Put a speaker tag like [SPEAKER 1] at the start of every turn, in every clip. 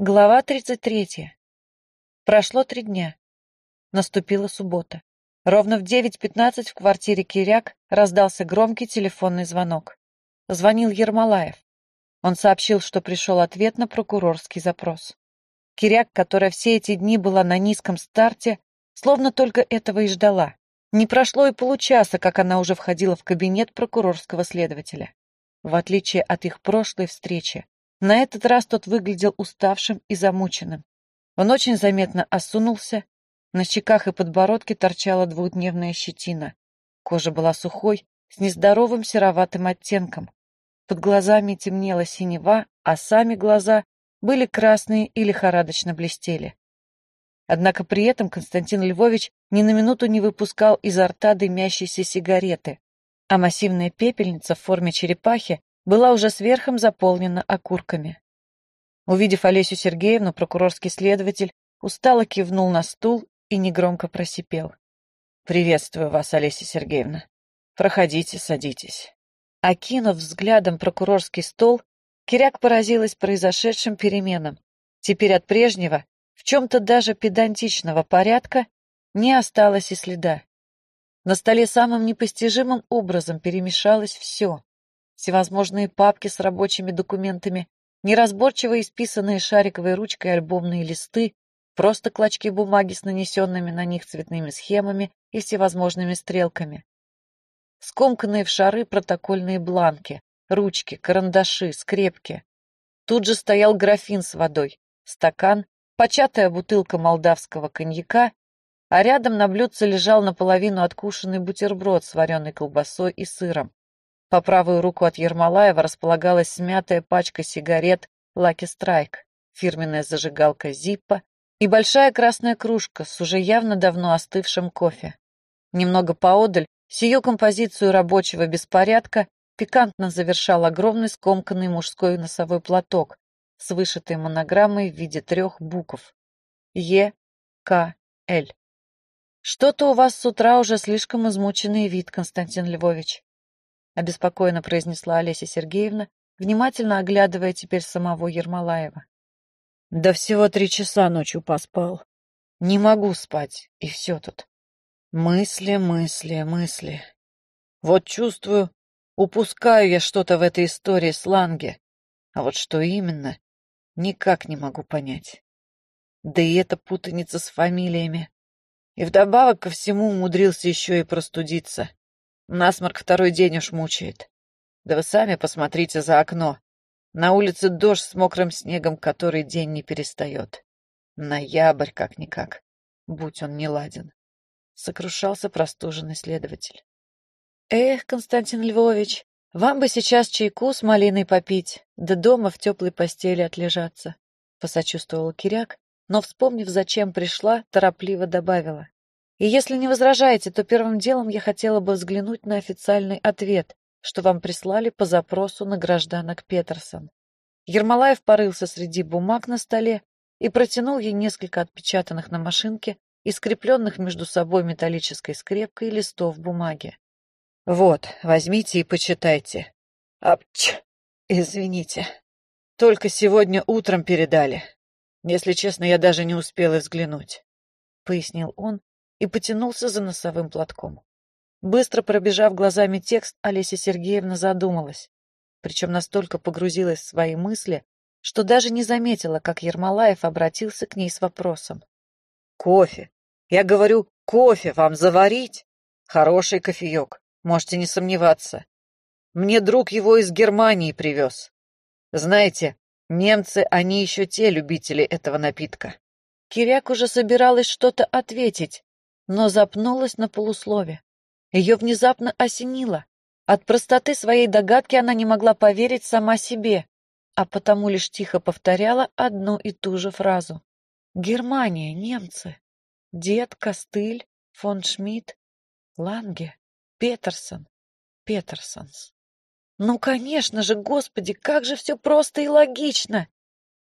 [SPEAKER 1] Глава 33. Прошло три дня. Наступила суббота. Ровно в 9.15 в квартире Киряк раздался громкий телефонный звонок. Звонил Ермолаев. Он сообщил, что пришел ответ на прокурорский запрос. Киряк, которая все эти дни была на низком старте, словно только этого и ждала. Не прошло и получаса, как она уже входила в кабинет прокурорского следователя. В отличие от их прошлой встречи, на этот раз тот выглядел уставшим и замученным. Он очень заметно осунулся, на щеках и подбородке торчала двухдневная щетина. Кожа была сухой, с нездоровым сероватым оттенком. Под глазами темнела синева, а сами глаза были красные и лихорадочно блестели. Однако при этом Константин Львович ни на минуту не выпускал изо рта дымящейся сигареты, а массивная пепельница в форме черепахи была уже сверхом заполнена окурками. Увидев Олесю Сергеевну, прокурорский следователь устало кивнул на стул и негромко просипел. «Приветствую вас, Олеся Сергеевна. Проходите, садитесь». Окинув взглядом прокурорский стол, Киряк поразилась произошедшим переменам. Теперь от прежнего, в чем-то даже педантичного порядка, не осталось и следа. На столе самым непостижимым образом перемешалось все всевозможные папки с рабочими документами, неразборчиво исписанные шариковой ручкой альбомные листы, просто клочки бумаги с нанесенными на них цветными схемами и всевозможными стрелками. Скомканные в шары протокольные бланки, ручки, карандаши, скрепки. Тут же стоял графин с водой, стакан, початая бутылка молдавского коньяка, а рядом на блюдце лежал наполовину откушенный бутерброд с вареной колбасой и сыром. По правую руку от Ермолаева располагалась смятая пачка сигарет Lucky Strike, фирменная зажигалка Зиппа и большая красная кружка с уже явно давно остывшим кофе. Немного поодаль сию композицию рабочего беспорядка пикантно завершал огромный скомканный мужской носовой платок с вышитой монограммой в виде трех букв Е, К, Л. Что-то у вас с утра уже слишком измученный вид, Константин Львович обеспокоенно произнесла Олеся Сергеевна, внимательно оглядывая теперь самого Ермолаева. Да всего три часа ночью поспал. Не могу спать, и все тут. Мысли, мысли, мысли. Вот чувствую, упускаю я что-то в этой истории с Ланге. А вот что именно, никак не могу понять. Да и эта путаница с фамилиями. И вдобавок ко всему умудрился еще и простудиться. Насморк второй день уж мучает. Да вы сами посмотрите за окно. На улице дождь с мокрым снегом который день не перестает. Ноябрь как-никак, будь он не ладен. Сокрушался простуженный следователь. Эх, Константин Львович, вам бы сейчас чайку с малиной попить, да дома в теплой постели отлежаться, посочувствовала Киряк, но, вспомнив, зачем пришла, торопливо добавила. И если не возражаете, то первым делом я хотела бы взглянуть на официальный ответ, что вам прислали по запросу на гражданок Петерсон. Ермолаев порылся среди бумаг на столе и протянул ей несколько отпечатанных на машинке и скрепленных между собой металлической скрепкой листов бумаги. «Вот, возьмите и почитайте». «Апч! Извините. Только сегодня утром передали. Если честно, я даже не успела взглянуть», — пояснил он, и потянулся за носовым платком. Быстро пробежав глазами текст, Олеся Сергеевна задумалась, причем настолько погрузилась в свои мысли, что даже не заметила, как Ермолаев обратился к ней с вопросом. «Кофе! Я говорю, кофе вам заварить? Хороший кофеек, можете не сомневаться. Мне друг его из Германии привез. Знаете, немцы, они еще те любители этого напитка». Киряк уже собиралась что-то ответить, но запнулась на полуслове. Ее внезапно осенило. От простоты своей догадки она не могла поверить сама себе, а потому лишь тихо повторяла одну и ту же фразу. «Германия, немцы. Дед, Костыль, фон Шмидт, Ланге, Петерсон, Петерсонс». «Ну, конечно же, господи, как же все просто и логично!»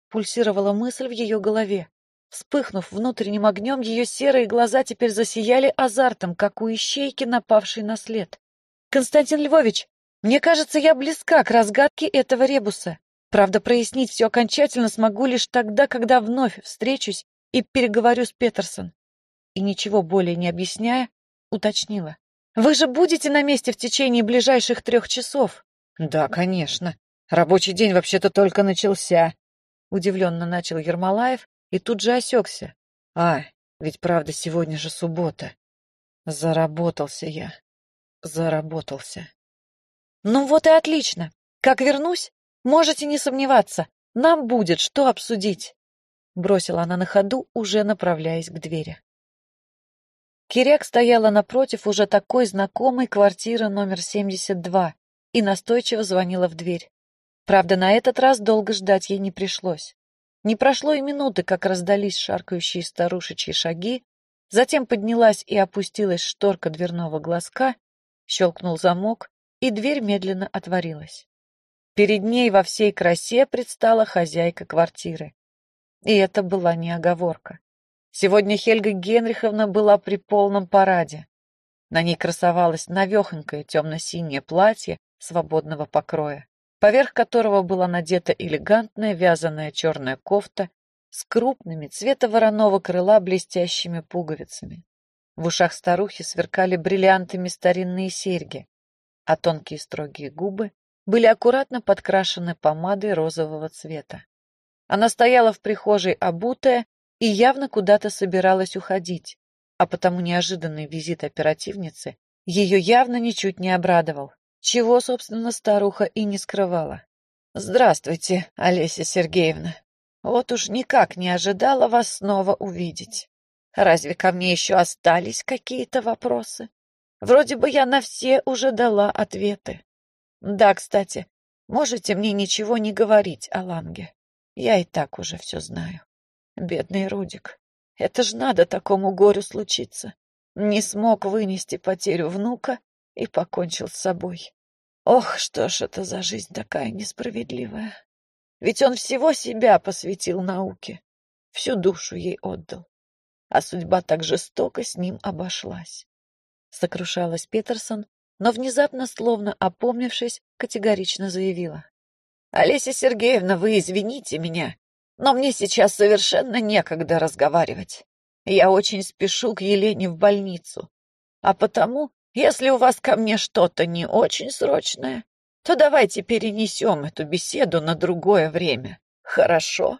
[SPEAKER 1] Пульсировала мысль в ее голове. Вспыхнув внутренним огнем, ее серые глаза теперь засияли азартом, как у ищейки, напавшей на след. «Константин Львович, мне кажется, я близка к разгадке этого ребуса. Правда, прояснить все окончательно смогу лишь тогда, когда вновь встречусь и переговорю с Петерсон. И ничего более не объясняя, уточнила. Вы же будете на месте в течение ближайших трех часов?
[SPEAKER 2] Да, конечно. Рабочий день вообще-то только начался. Удивленно начал Ермолаев и тут же осекся. А, ведь правда сегодня же суббота. Заработался я. Заработался.
[SPEAKER 1] Ну вот и отлично. Как вернусь, можете не сомневаться, нам будет что обсудить. Бросила она на ходу, уже направляясь к двери. Киряк стояла напротив уже такой знакомой квартиры номер 72 и настойчиво звонила в дверь. Правда, на этот раз долго ждать ей не пришлось. Не прошло и минуты, как раздались шаркающие старушечьи шаги, затем поднялась и опустилась шторка дверного глазка, щелкнул замок, и дверь медленно отворилась. Перед ней во всей красе предстала хозяйка квартиры. И это была не оговорка. Сегодня Хельга Генриховна была при полном параде. На ней красовалось навехонькое темно-синее платье свободного покроя поверх которого была надета элегантная вязаная черная кофта с крупными цвета вороного крыла блестящими пуговицами. В ушах старухи сверкали бриллиантами старинные серьги, а тонкие строгие губы были аккуратно подкрашены помадой розового цвета. Она стояла в прихожей обутая и явно куда-то собиралась уходить, а потому неожиданный визит оперативницы ее явно ничуть не обрадовал чего, собственно, старуха и не скрывала. «Здравствуйте, Олеся Сергеевна. Вот уж никак не ожидала вас снова увидеть. Разве ко мне еще остались какие-то вопросы? Вроде бы я на все уже дала ответы. Да, кстати, можете мне ничего не говорить о Ланге. Я и так уже все знаю. Бедный Рудик. Это ж надо такому горю случиться. Не смог вынести потерю внука и покончил с собой. Ох, что ж это за жизнь такая несправедливая. Ведь он всего себя посвятил науке, всю душу ей отдал. А судьба так жестоко с ним обошлась. Сокрушалась Петерсон, но внезапно, словно опомнившись, категорично заявила. «Олеся Сергеевна, вы извините меня, но мне сейчас совершенно некогда разговаривать. Я очень спешу к Елене в больницу, а потому если у вас ко мне что-то не очень срочное, то давайте перенесем эту беседу на другое время. Хорошо?»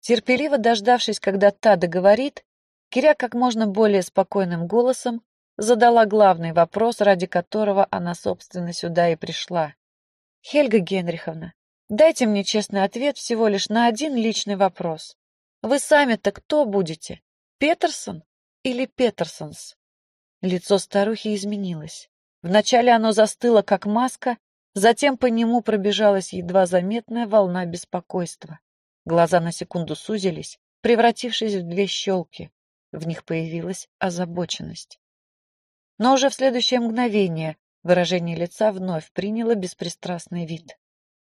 [SPEAKER 1] Терпеливо дождавшись, когда та договорит, Киря как можно более спокойным голосом задала главный вопрос, ради которого она, собственно, сюда и пришла. «Хельга Генриховна, дайте мне честный ответ всего лишь на один личный вопрос. Вы сами-то кто будете, Петерсон или Петерсонс?» Лицо старухи изменилось. Вначале оно застыло, как маска, затем по нему пробежалась едва заметная волна беспокойства. Глаза на секунду сузились, превратившись в две щелки. В них появилась озабоченность. Но уже в следующее мгновение выражение лица вновь приняло беспристрастный вид.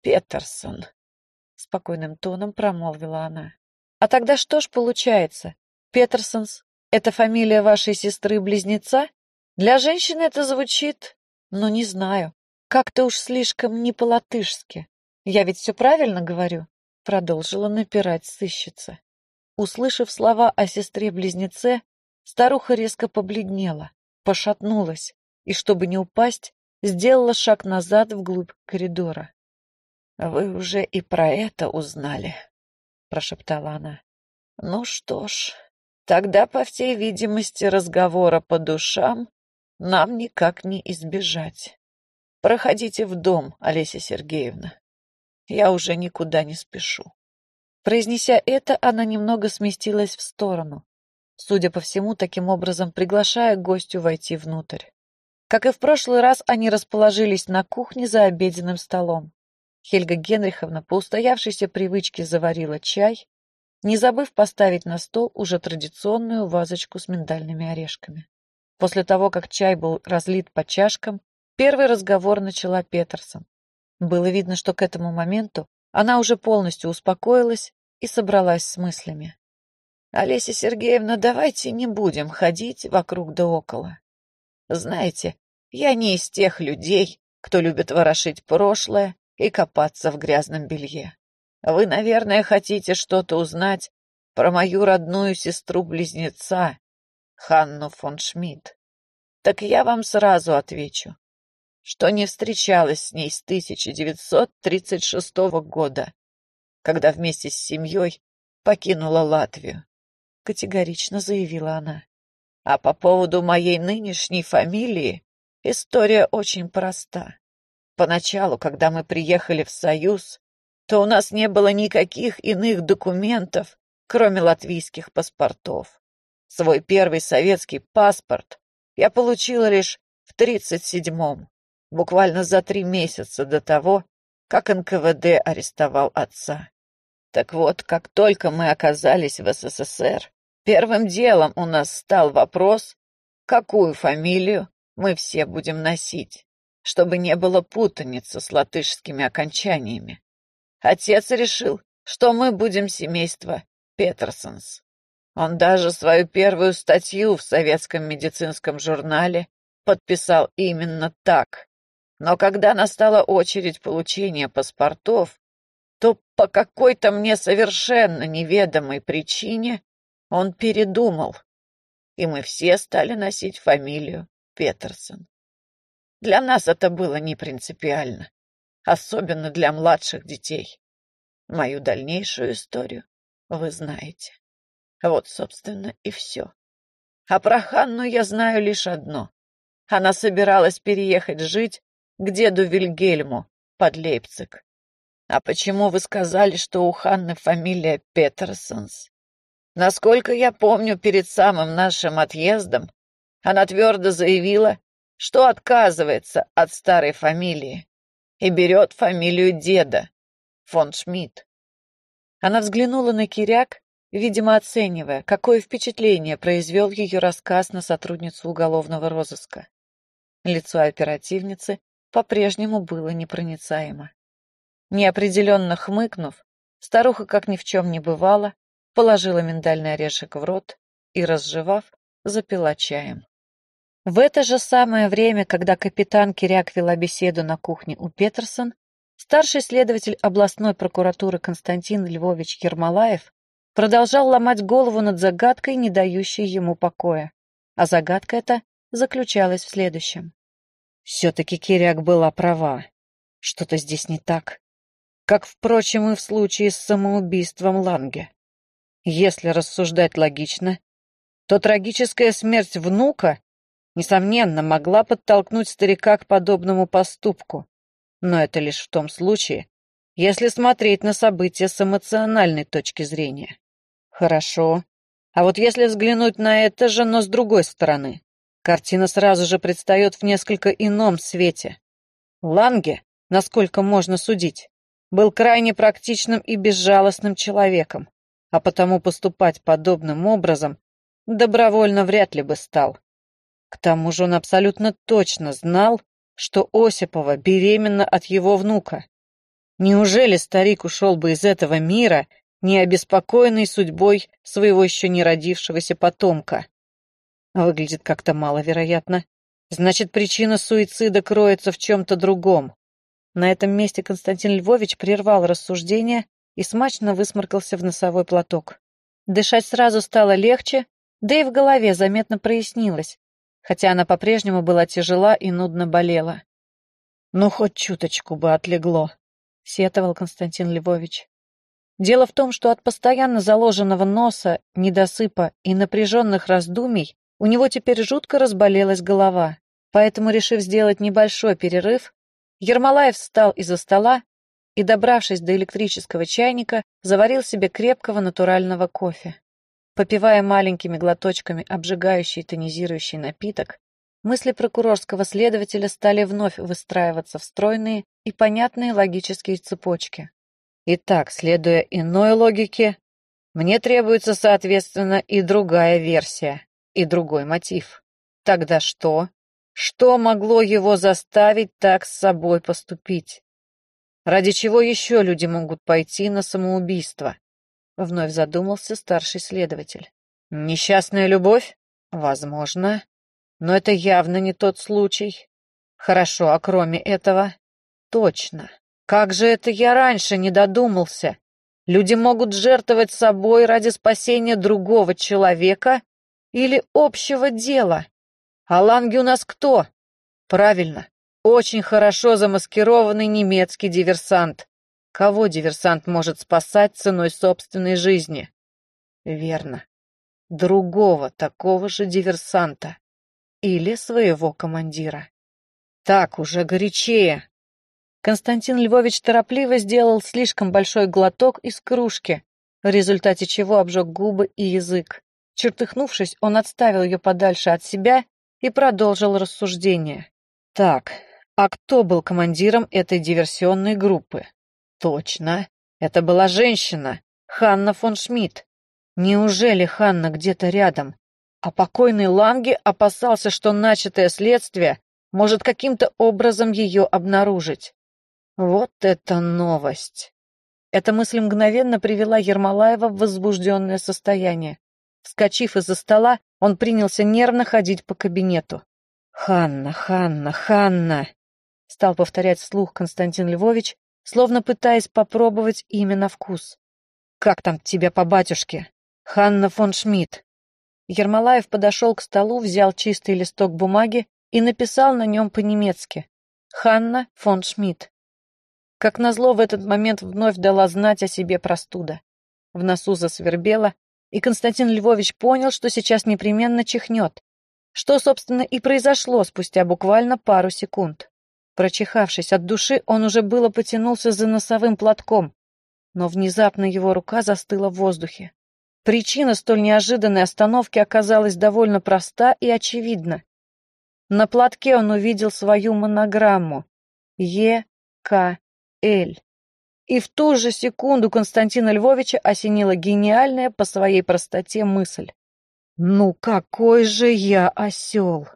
[SPEAKER 1] «Петерсон», — спокойным тоном промолвила она. «А тогда что ж получается? Петерсонс это фамилия вашей сестры-близнеца? Для женщины это звучит, но не знаю, как-то уж слишком не по-латышски. Я ведь все правильно говорю?» Продолжила напирать сыщица. Услышав слова о сестре-близнеце, старуха резко побледнела, пошатнулась и, чтобы не упасть, сделала шаг назад вглубь коридора. «Вы уже и про это узнали», — прошептала она. «Ну что ж, Тогда, по всей видимости, разговора по душам нам никак не избежать. Проходите в дом, Олеся Сергеевна. Я уже никуда не спешу. Произнеся это, она немного сместилась в сторону, судя по всему, таким образом приглашая гостю войти внутрь. Как и в прошлый раз, они расположились на кухне за обеденным столом. Хельга Генриховна по устоявшейся привычке заварила чай, не забыв поставить на стол уже традиционную вазочку с миндальными орешками. После того, как чай был разлит по чашкам, первый разговор начала Петерсон. Было видно, что к этому моменту она уже полностью успокоилась и собралась с мыслями. «Олеся Сергеевна, давайте не будем ходить вокруг да около. Знаете, я не из тех людей, кто любит ворошить прошлое и копаться в грязном белье.
[SPEAKER 2] Вы, наверное, хотите что-то узнать про мою родную сестру-близнеца, Ханну фон Шмидт. Так я вам сразу отвечу, что не встречалась с ней с 1936 года, когда вместе с семьей покинула Латвию, категорично заявила она. А по поводу моей нынешней фамилии история очень проста. Поначалу, когда мы приехали в Союз, то у нас не было никаких иных документов, кроме латвийских паспортов. Свой первый советский паспорт я получила лишь в 37-м, буквально за три месяца до того, как НКВД арестовал отца. Так вот, как только мы оказались в СССР, первым делом у нас стал вопрос, какую фамилию мы все будем носить, чтобы не было путаницы с латышскими окончаниями. Отец решил, что мы будем семейство Петерсонс. Он даже свою первую статью в советском медицинском журнале подписал именно так. Но когда настала очередь получения паспортов, то по какой-то мне совершенно неведомой причине он передумал, и мы все стали носить фамилию Петерсон. Для нас это было не принципиально, особенно для младших детей. Мою дальнейшую историю вы знаете. Вот, собственно, и все. А про Ханну я знаю лишь одно. Она собиралась переехать жить к деду Вильгельму под Лейпциг. А почему вы сказали, что у Ханны фамилия Петерсонс? Насколько я помню, перед самым нашим отъездом она твердо заявила, что отказывается от старой фамилии и берет фамилию деда, фон Шмидт. Она взглянула на Киряк видимо, оценивая, какое впечатление произвел ее рассказ на сотрудницу уголовного розыска. Лицо оперативницы по-прежнему было непроницаемо. Неопределенно хмыкнув, старуха, как ни в чем не бывало, положила миндальный орешек в рот и, разжевав, запила чаем. В это же самое время, когда капитан Киряк вела беседу на кухне у Петерсон, старший следователь областной прокуратуры Константин Львович Ермолаев продолжал ломать голову над загадкой, не дающей ему покоя. А загадка эта заключалась в следующем. Все-таки Киряк была права. Что-то здесь не так. Как, впрочем, и в случае с самоубийством Ланге. Если рассуждать логично, то трагическая смерть внука, несомненно, могла подтолкнуть старика к подобному поступку. Но это лишь в том случае, если смотреть на события с эмоциональной точки зрения. Хорошо. А вот если взглянуть на это же, но с другой стороны, картина сразу же предстает в несколько ином свете. Ланге, насколько можно судить, был крайне практичным и безжалостным человеком, а потому поступать подобным образом добровольно вряд ли бы стал. К тому же он абсолютно точно знал, что Осипова беременна от его внука. Неужели старик ушел бы из этого мира, не обеспокоенный судьбой своего еще не родившегося потомка. Выглядит как-то маловероятно. Значит, причина суицида кроется в чем-то другом. На этом месте Константин Львович прервал рассуждение и смачно высморкался в носовой платок. Дышать сразу стало легче, да и в голове заметно прояснилось, хотя она по-прежнему была тяжела и нудно болела. «Ну, хоть чуточку бы отлегло», — сетовал Константин Львович. Дело в том, что от постоянно заложенного носа, недосыпа и напряженных раздумий у него теперь жутко разболелась голова. Поэтому, решив сделать небольшой перерыв, Ермолаев встал из-за стола и, добравшись до электрического чайника, заварил себе крепкого натурального кофе. Попивая маленькими глоточками обжигающий тонизирующий напиток, мысли прокурорского следователя стали вновь выстраиваться в стройные и понятные логические цепочки. Итак, следуя иной логике, мне требуется, соответственно, и другая версия, и другой мотив. Тогда что? Что могло его заставить так с собой поступить? Ради чего еще люди могут пойти на самоубийство? Вновь задумался старший следователь. Несчастная любовь? Возможно. Но это явно не тот случай. Хорошо, а кроме этого? Точно. Как же это я раньше не додумался? Люди могут жертвовать собой ради спасения другого человека или общего дела. А ланги у нас кто? Правильно, очень хорошо замаскированный немецкий диверсант. Кого диверсант может спасать ценой собственной жизни? Верно. Другого такого же диверсанта. Или своего командира. Так уже горячее. Константин Львович торопливо сделал слишком большой глоток из кружки, в результате чего обжег губы и язык. Чертыхнувшись, он отставил ее подальше от себя и продолжил рассуждение. Так, а кто был командиром этой диверсионной группы? Точно, это была женщина, Ханна фон Шмидт. Неужели Ханна где-то рядом? А покойный Ланге опасался, что начатое следствие может каким-то образом ее обнаружить. Вот это новость! Эта мысль мгновенно привела Ермолаева в возбужденное состояние. Вскочив из-за стола, он принялся нервно ходить по кабинету. «Ханна, Ханна, Ханна!» Стал повторять вслух Константин Львович, словно пытаясь попробовать имя на вкус. «Как там тебя по батюшке? Ханна фон Шмидт!» Ермолаев подошел к столу, взял чистый листок бумаги и написал на нем по-немецки «Ханна фон Шмидт». Как назло, в этот момент вновь дала знать о себе простуда. В носу засвербело, и Константин Львович понял, что сейчас непременно чихнет. Что, собственно, и произошло спустя буквально пару секунд. Прочихавшись от души, он уже было потянулся за носовым платком, но внезапно его рука застыла в воздухе. Причина столь неожиданной остановки оказалась довольно проста и очевидна. На платке он увидел свою монограмму «Е.К.Л.» И в ту же секунду Константина Львовича осенила гениальная по своей простоте мысль. «Ну какой же я осел!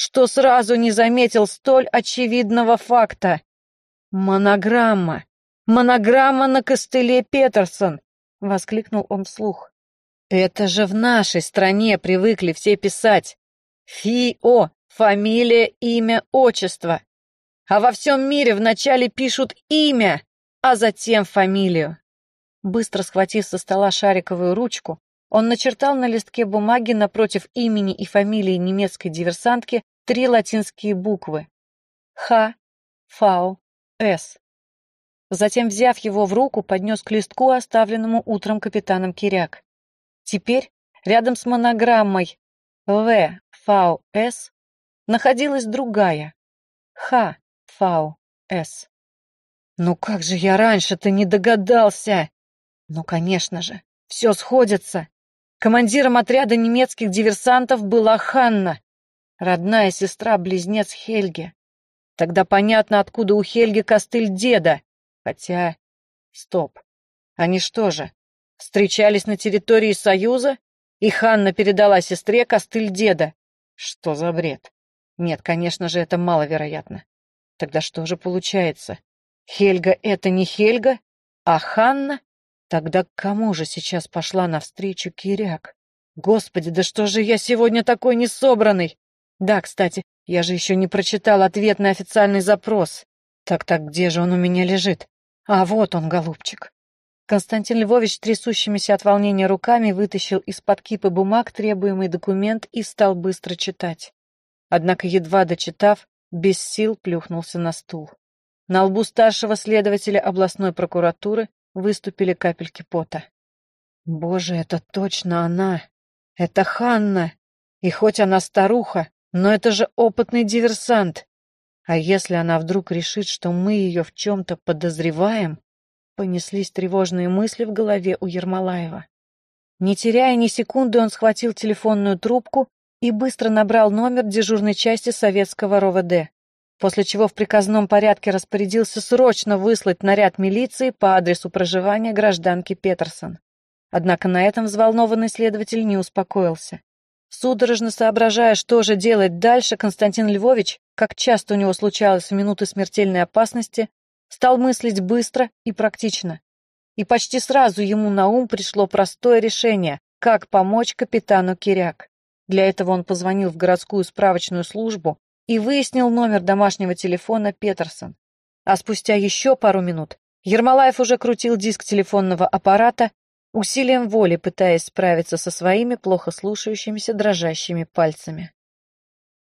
[SPEAKER 2] Что сразу не заметил столь очевидного факта? Монограмма! Монограмма на костыле Петерсон!» — воскликнул он вслух. «Это же в нашей стране привыкли все писать. Фи-О, фамилия, имя, отчество. А во всем мире вначале пишут имя, а затем фамилию. Быстро схватив со стола шариковую ручку, он начертал на листке бумаги напротив имени и фамилии немецкой диверсантки три латинские буквы Х, Фау, С. Затем, взяв его в руку, поднес к листку, оставленному утром капитаном Киряк. Теперь рядом с монограммой В, Фау, С находилась другая Х, Фау, С. Ну как же я раньше-то не догадался? Ну, конечно же, все сходится. Командиром отряда немецких диверсантов была Ханна, родная сестра-близнец Хельги. Тогда понятно, откуда у Хельги костыль деда. Хотя... Стоп. Они что же, встречались на территории Союза, и Ханна передала сестре костыль деда? Что за бред? Нет, конечно же, это маловероятно. Тогда что же получается? Хельга — это не Хельга, а Ханна? Тогда к кому же сейчас пошла навстречу Киряк? Господи, да что же я сегодня такой несобранный? Да, кстати, я же еще не прочитал ответ на официальный запрос. Так-так, где же он у меня лежит? А вот он, голубчик. Константин Львович трясущимися от волнения руками вытащил из-под кипы бумаг требуемый документ и стал быстро читать. Однако, едва дочитав, без сил плюхнулся на стул. На лбу старшего следователя областной прокуратуры выступили капельки пота. Боже, это точно она! Это Ханна! И хоть она старуха, но это же опытный диверсант. А если она вдруг решит, что мы ее в чем-то подозреваем? Понеслись тревожные мысли в голове у Ермолаева. Не теряя ни секунды, он схватил телефонную трубку и быстро набрал номер дежурной части советского РОВД после чего в приказном порядке распорядился срочно выслать наряд милиции по адресу проживания гражданки Петерсон. Однако на этом взволнованный следователь не успокоился. Судорожно соображая, что же делать дальше, Константин Львович, как часто у него случалось в минуты смертельной опасности, стал мыслить быстро и практично. И почти сразу ему на ум пришло простое решение, как помочь капитану Киряк. Для этого он позвонил в городскую справочную службу и выяснил номер домашнего телефона Петерсон. А спустя еще пару минут
[SPEAKER 1] Ермолаев уже крутил диск телефонного аппарата, усилием воли пытаясь справиться со своими плохо слушающимися дрожащими пальцами.